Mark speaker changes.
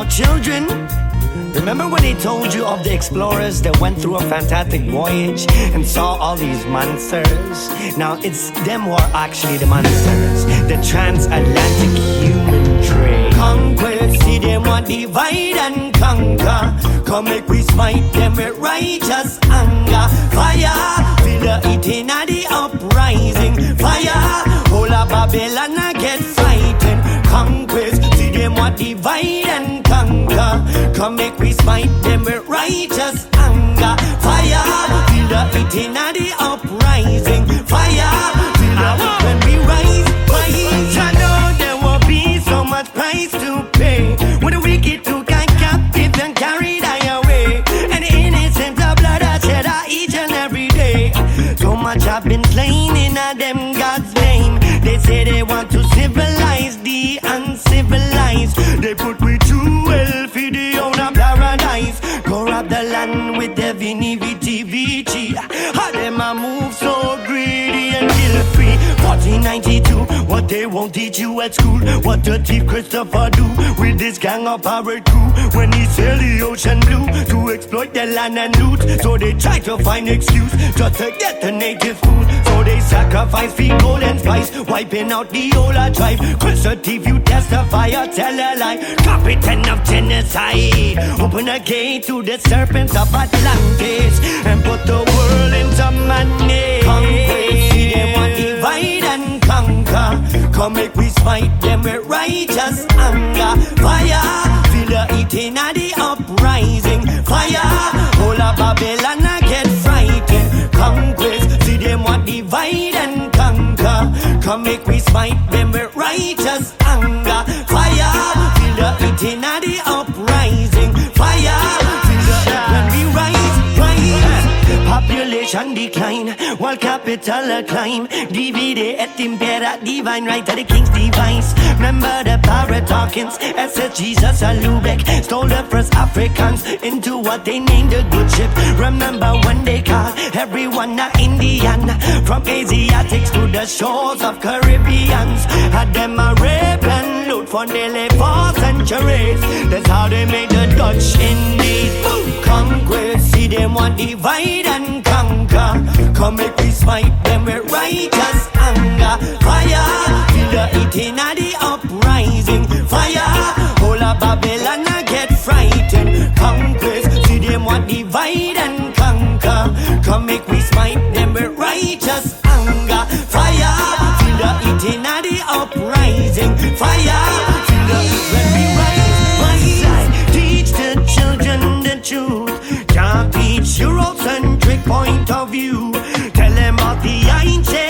Speaker 1: Now, children, remember when they told you of the explorers that went through a fantastic voyage and saw all these monsters? Now, it's them who are actually the monsters, the transatlantic human trade. Conquest, see them want divide and conquer. Come make we smite them with righteous anger. Fire, feel the heat in the uprising. Fire, whole of Babylon I get frightened. Conquest, see them want divide and conquer. Come make we smite them with righteous anger. Fire, feel the heat in the uprising. Fire, feel the uh-huh. heat when we rise, rise. I know there will be so much price to pay. When the wicked took and captive and carried I away. And the innocent of blood I shed I each and every day. So much I've been slain in a them God's name. They say they want to 1492, what they won't teach you at school. What the thief Christopher do with this gang of pirate crew when he sail the ocean blue to exploit the land and loot. So they try to find excuse just to get the native food. So they sacrifice feed gold and spice, wiping out the whole tribe. Chris the thief, you testify or tell a lie. Captain of genocide, open a gate to the serpents of Atlantis and put the Come make we smite them with righteous anger. Fire, feel the heat in the uprising. Fire, whole of Babylon I get frightened. Conquest, see them what divide and conquer. Come make we smite Population decline, while capital climb. Divide et impera, divine right to the king's device. Remember the power pirate Hawkins, SS Jesus and Lubeck stole the first Africans into what they named a good ship. Remember when they called everyone a Indian, from Asiatics to the shores of Caribbeans. Had them a loot for nearly four centuries. That's how they made the Dutch Indies. Conquest, see them want divide and conquer. Come make we smite them with righteous anger. Fire, feel the heat in the uprising. Fire, whole of Babylon uprising. Fire. Teach the children the truth. Eurocentric point of view. Tell them about the ancient